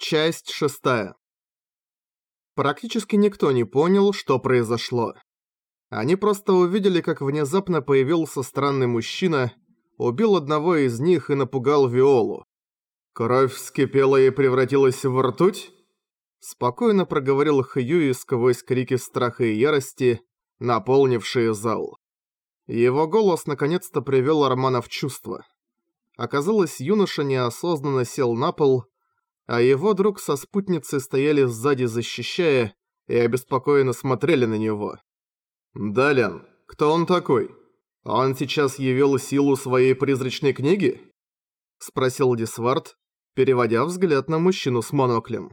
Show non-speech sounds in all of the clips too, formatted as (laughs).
Часть шестая. Практически никто не понял, что произошло. Они просто увидели, как внезапно появился странный мужчина, убил одного из них и напугал Виолу. «Кровь вскипела и превратилась в ртуть?» Спокойно проговорил Хьюи сквозь крики страха и ярости, наполнившие зал. Его голос наконец-то привел Армана в чувство. Оказалось, юноша неосознанно сел на пол, а его друг со спутницей стояли сзади защищая и обеспокоенно смотрели на него. «Далян, кто он такой? Он сейчас явил силу своей призрачной книги?» Спросил Дисвард, переводя взгляд на мужчину с моноклем.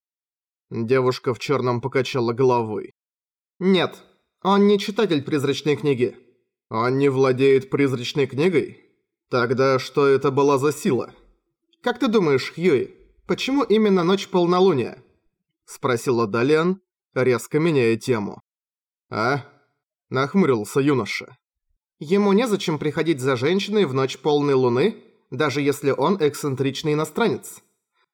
Девушка в черном покачала головой. «Нет, он не читатель призрачной книги. Он не владеет призрачной книгой? Тогда что это была за сила? Как ты думаешь, Хьюи, почему именно ночь полнолуния?» Спросила Далиан, резко меняя тему. «А?» – нахмурился юноша. «Ему незачем приходить за женщиной в ночь полной луны, даже если он эксцентричный иностранец.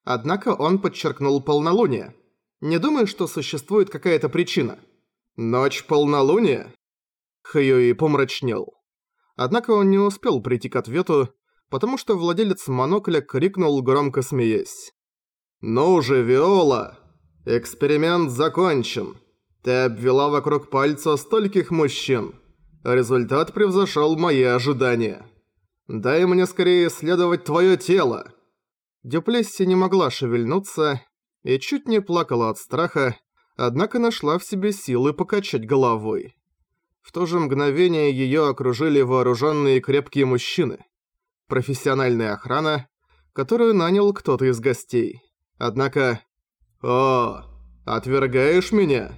Однако он подчеркнул полнолуние. Не думаю, что существует какая-то причина». «Ночь полнолуния?» Хьюи помрачнел. Однако он не успел прийти к ответу, потому что владелец монокля крикнул громко смеясь. «Ну же, Виола! Эксперимент закончен. Ты обвела вокруг пальца стольких мужчин. Результат превзошел мои ожидания. Дай мне скорее исследовать твое тело». Дюплесси не могла шевельнуться и чуть не плакала от страха, однако нашла в себе силы покачать головой. В то же мгновение ее окружили вооруженные крепкие мужчины. Профессиональная охрана, которую нанял кто-то из гостей. Однако... «О, отвергаешь меня?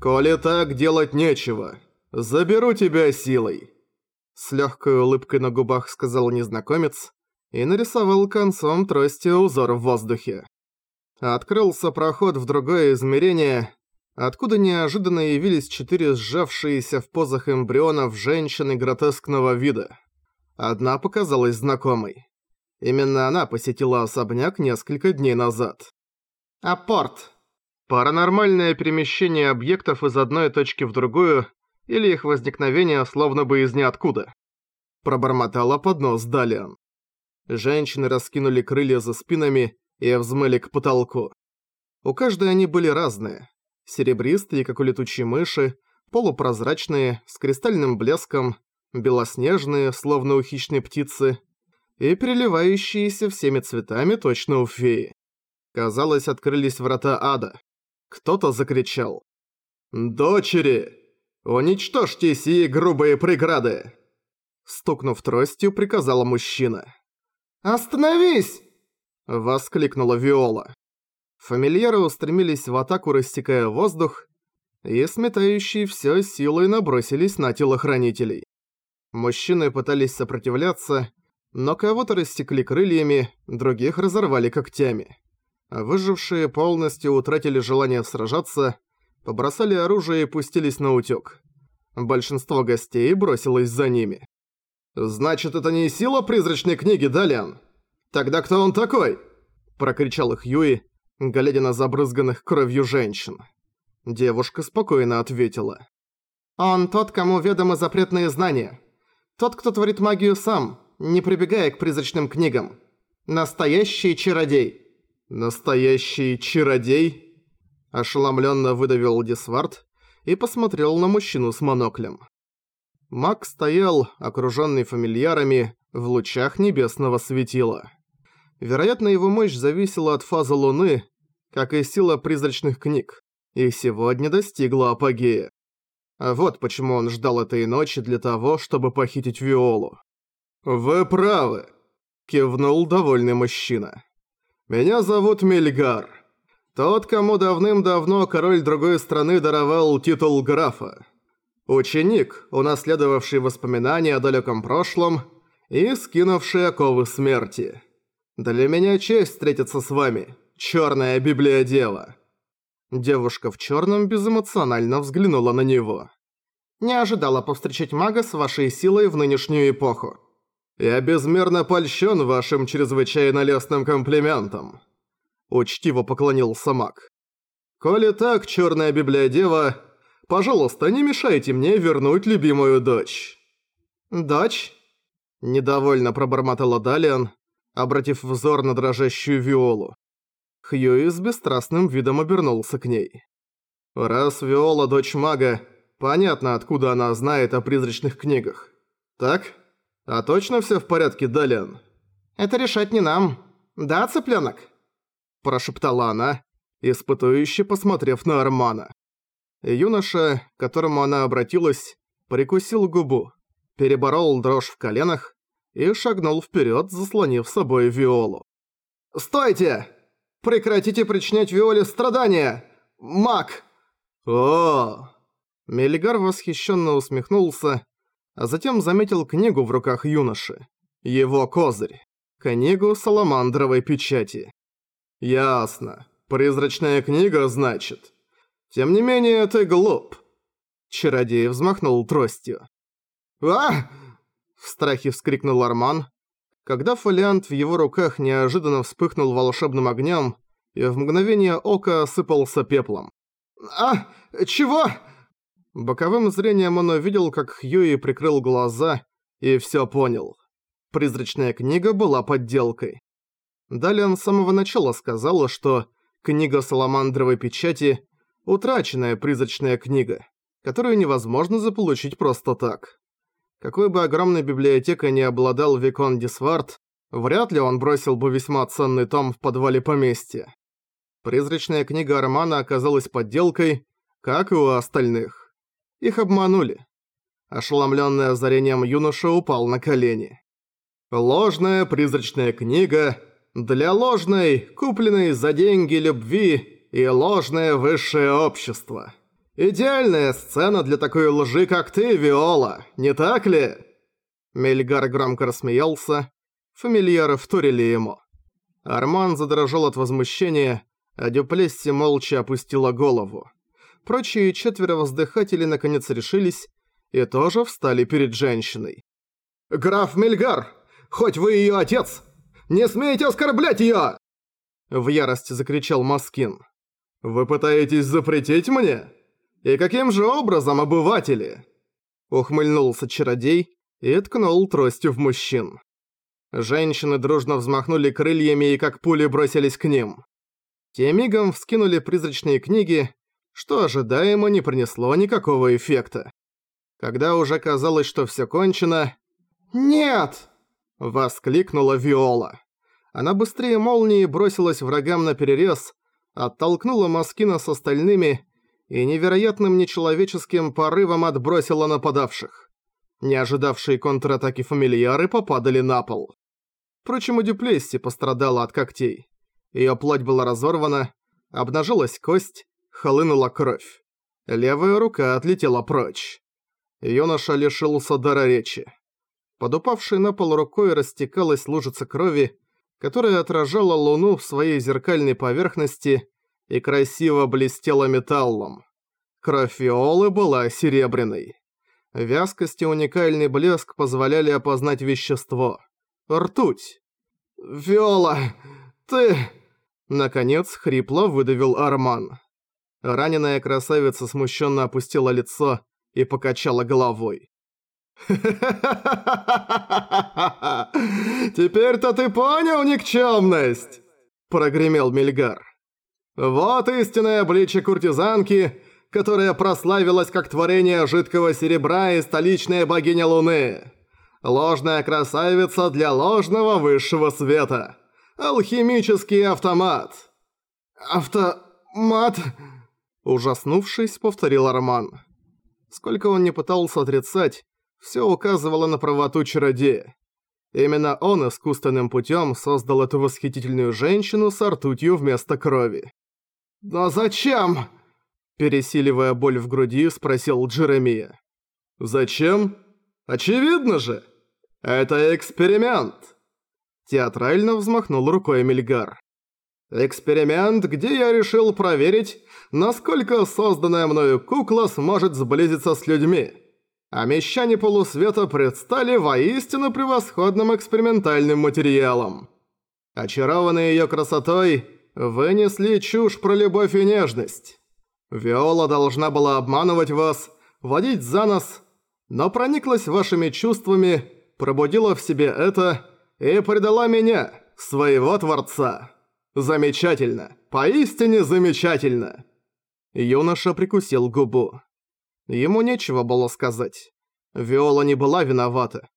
Коли так, делать нечего. Заберу тебя силой!» С легкой улыбкой на губах сказал незнакомец и нарисовал концом трости узор в воздухе. Открылся проход в другое измерение, откуда неожиданно явились четыре сжавшиеся в позах эмбрионов женщины гротескного вида. Одна показалась знакомой. Именно она посетила особняк несколько дней назад. Апорт. Паранормальное перемещение объектов из одной точки в другую или их возникновение словно бы из ниоткуда. Пробормотала под нос Далиан. Женщины раскинули крылья за спинами и взмыли к потолку. У каждой они были разные. Серебристые, как у летучей мыши, полупрозрачные, с кристальным блеском, белоснежные, словно у хищной птицы, и переливающиеся всеми цветами точно у феи. Казалось, открылись врата ада. Кто-то закричал. «Дочери! Уничтожьте сии грубые преграды!» Стукнув тростью, приказала мужчина. «Остановись!» — воскликнула Виола. Фамильяры устремились в атаку, рассекая воздух, и сметающие всё силой набросились на телохранителей. Мужчины пытались сопротивляться, но кого-то рассекли крыльями, других разорвали когтями. Выжившие полностью утратили желание сражаться, побросали оружие и пустились на утёк. Большинство гостей бросилось за ними. «Значит, это не сила призрачной книги, Далиан? Тогда кто он такой?» Прокричал их Юи, глядя на забрызганных кровью женщин. Девушка спокойно ответила. «Он тот, кому ведомы запретные знания. Тот, кто творит магию сам, не прибегая к призрачным книгам. Настоящий чародей». «Настоящий чародей?» Ошеломленно выдавил Дисвард и посмотрел на мужчину с моноклем. Маг стоял, окруженный фамильярами, в лучах небесного светила. Вероятно, его мощь зависела от фазы Луны, как и сила призрачных книг, и сегодня достигла апогея. А вот почему он ждал этой ночи для того, чтобы похитить Виолу. «Вы правы», — кивнул довольный мужчина. «Меня зовут Мельгар. Тот, кому давным-давно король другой страны даровал титул графа. Ученик, унаследовавший воспоминания о далеком прошлом и скинувший оковы смерти. Для меня честь встретиться с вами, черная библиодева». Девушка в черном безэмоционально взглянула на него. «Не ожидала повстречать мага с вашей силой в нынешнюю эпоху. «Я безмерно польщен вашим чрезвычайно лестным комплиментом». Учтиво поклонился маг. «Коли так, черная библиодева, пожалуйста, не мешайте мне вернуть любимую дочь». «Дочь?» Недовольно пробормотала Далиан, обратив взор на дрожащую Виолу. Хьюи с бесстрастным видом обернулся к ней. «Раз Виола дочь мага, понятно, откуда она знает о призрачных книгах. Так? А точно все в порядке, Далиан?» «Это решать не нам. Да, цыпленок?» Прошептала она, испытующе посмотрев на Армана. Юноша, к которому она обратилась, прикусил губу, переборол дрожь в коленах и шагнул вперед, заслонив собой Виолу. «Стойте! Прекратите причинять Виоле страдания! Маг!» «О!» Мельгар восхищенно усмехнулся, а затем заметил книгу в руках юноши. Его козырь. Книгу саламандровой печати. «Ясно. Призрачная книга, значит. Тем не менее, ты глуп». Чародей взмахнул тростью. «А!» – в страхе вскрикнул Арман, когда фолиант в его руках неожиданно вспыхнул волшебным огнем и в мгновение ока осыпался пеплом. «А! Чего?» Боковым зрением он увидел, как Хьюи прикрыл глаза и всё понял. Призрачная книга была подделкой. Далее с самого начала сказала, что книга Саламандровой печати – утраченная призрачная книга, которую невозможно заполучить просто так. Какой бы огромной библиотекой не обладал Викон Дисвард, вряд ли он бросил бы весьма ценный том в подвале поместья. Призрачная книга Армана оказалась подделкой, как и у остальных. Их обманули. Ошеломленный озарением юноша упал на колени. Ложная призрачная книга для ложной, купленной за деньги любви и ложное высшее общество. Идеальная сцена для такой лжи, как ты, Виола, не так ли? Мельгар громко рассмеялся. Фамильяры вторили ему. Арман задрожал от возмущения, а Дюплесси молча опустила голову. Прочие четверо воздыхателей наконец решились и тоже встали перед женщиной. «Граф Мельгар, хоть вы ее отец, не смейте оскорблять её!» В ярости закричал Маскин. «Вы пытаетесь запретить мне? И каким же образом, обыватели?» Ухмыльнулся чародей и ткнул тростью в мужчин. Женщины дружно взмахнули крыльями и как пули бросились к ним. Те мигом вскинули призрачные книги, что ожидаемо не принесло никакого эффекта. Когда уже казалось, что всё кончено... «Нет!» Воскликнула Виола. Она быстрее молнии бросилась врагам на перерез, оттолкнула Маскина с остальными и невероятным нечеловеческим порывом отбросила нападавших. Не ожидавшие контратаки фамильяры попадали на пол. Впрочем, у Дюплесси пострадала от когтей. Её плоть была разорвана, обнажилась кость, хлынула кровь. Левая рука отлетела прочь. Юноша лишился дара речи. Под упавшей на пол рукой растекалась лужица крови, которая отражала луну в своей зеркальной поверхности и красиво блестела металлом. Кровь Виолы была серебряной. Вязкость и уникальный блеск позволяли опознать вещество. Ртуть. «Виола, ты...» Наконец хрипло выдавил Арман. Раненая красавица смущенно опустила лицо и покачала головой. (laughs) «Теперь-то ты понял никчемность!» – прогремел Мельгар. «Вот истинное обличие куртизанки, которая прославилась как творение жидкого серебра и столичная богиня Луны. Ложная красавица для ложного высшего света. Алхимический автомат». «Автомат?» – ужаснувшись, повторил Арман. Сколько он не пытался отрицать, все указывало на правоту чародея. Именно он искусственным путем создал эту восхитительную женщину с ртутью вместо крови. «Но зачем?» Пересиливая боль в груди, спросил Джеремия. «Зачем? Очевидно же! Это эксперимент!» Театрально взмахнул рукой Мильгар. «Эксперимент, где я решил проверить, насколько созданная мною кукла сможет сблизиться с людьми» а мещане полусвета предстали воистину превосходным экспериментальным материалом. Очарованные ее красотой, Вы несли чушь про любовь и нежность. Виола должна была обманывать вас, водить за нос, но прониклась вашими чувствами, пробудила в себе это и предала меня, своего Творца. Замечательно, поистине замечательно. Юноша прикусил губу. Ему нечего было сказать. Виола не была виновата,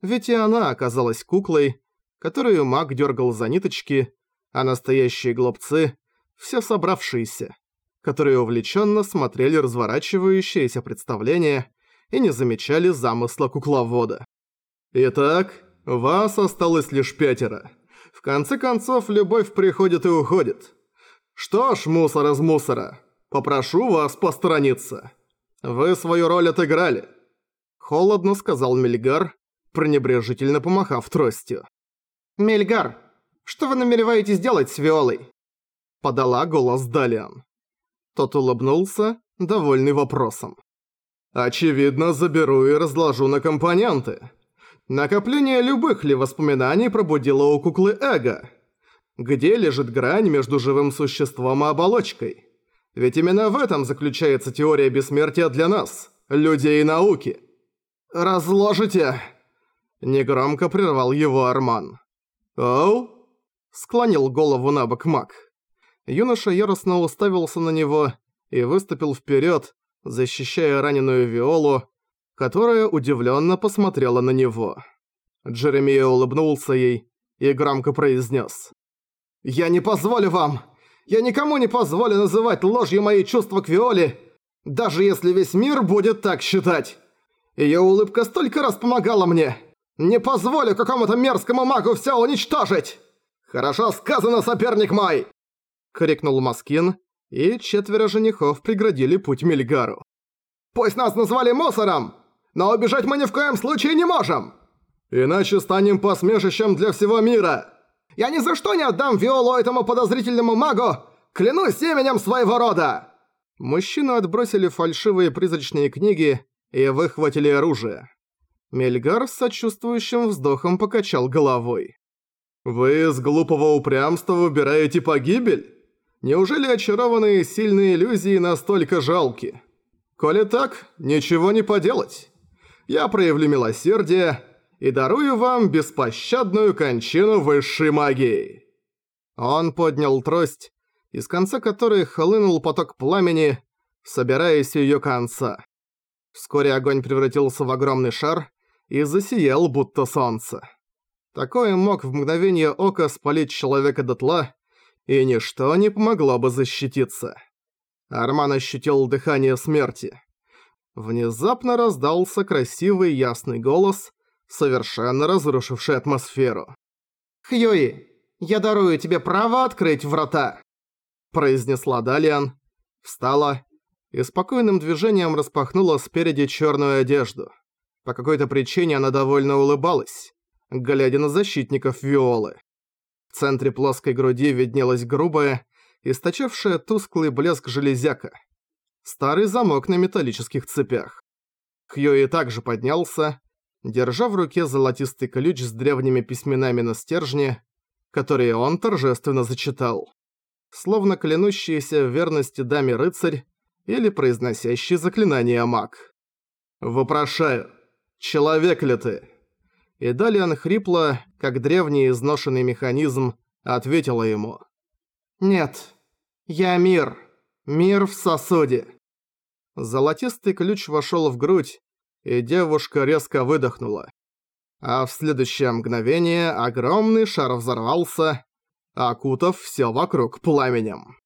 ведь и она оказалась куклой, которую маг дергал за ниточки, а настоящие глупцы — все собравшиеся, которые увлеченно смотрели разворачивающееся представление и не замечали замысла кукловода. «Итак, вас осталось лишь пятеро. В конце концов, любовь приходит и уходит. Что ж, мусор из мусора, попрошу вас посторониться. Вы свою роль отыграли». Холодно сказал Мельгар, пренебрежительно помахав тростью. «Мельгар, что вы намереваетесь делать с Виолой?» Подала голос Далиан. Тот улыбнулся, довольный вопросом. «Очевидно, заберу и разложу на компоненты. Накопление любых ли воспоминаний пробудило у куклы эго? Где лежит грань между живым существом и оболочкой? Ведь именно в этом заключается теория бессмертия для нас, людей науки». «Разложите!» Негромко прервал его Арман. «Оу?» – склонил голову на бок маг. Юноша яростно уставился на него и выступил вперед, защищая раненую Виолу, которая удивленно посмотрела на него. Джеремия улыбнулся ей и громко произнес: «Я не позволю вам! Я никому не позволю называть ложью мои чувства к Виоле, даже если весь мир будет так считать! Её улыбка столько раз помогала мне!» Не позволю какому-то мерзкому магу все уничтожить! Хорошо сказано, соперник мой!» Крикнул Маскин, и четверо женихов преградили путь Мельгару. «Пусть нас назвали мусором, но убежать мы ни в коем случае не можем! Иначе станем посмешищем для всего мира! Я ни за что не отдам Виолу этому подозрительному магу! Клянусь именем своего рода!» Мужчину отбросили фальшивые призрачные книги и выхватили оружие. Мельгар с сочувствующим вздохом покачал головой. «Вы с глупого упрямства выбираете погибель? Неужели очарованные сильные иллюзии настолько жалки? Коли так, ничего не поделать. Я проявлю милосердие и дарую вам беспощадную кончину высшей магии». Он поднял трость, из конца которой хлынул поток пламени, собираясь её конца. Вскоре огонь превратился в огромный шар, и засиял, будто солнце. Такое мог в мгновение ока спалить человека дотла, и ничто не помогло бы защититься. Арман ощутил дыхание смерти. Внезапно раздался красивый ясный голос, совершенно разрушивший атмосферу. «Хьюи, я дарую тебе право открыть врата!» произнесла Далиан, встала и спокойным движением распахнула спереди черную одежду. По какой-то причине она довольно улыбалась, глядя на защитников Виолы. В центре плоской груди виднелась грубая, источавшая тусклый блеск железяка. Старый замок на металлических цепях. Хьюи также поднялся, держа в руке золотистый ключ с древними письменами на стержне, которые он торжественно зачитал. Словно клянущийся в верности даме рыцарь или произносящий заклинание маг. «Вопрошаю, «Человек ли ты?» И Далиан хрипло, как древний изношенный механизм, ответила ему. «Нет, я мир. Мир в сосуде». Золотистый ключ вошел в грудь, и девушка резко выдохнула. А в следующее мгновение огромный шар взорвался, окутав все вокруг пламенем.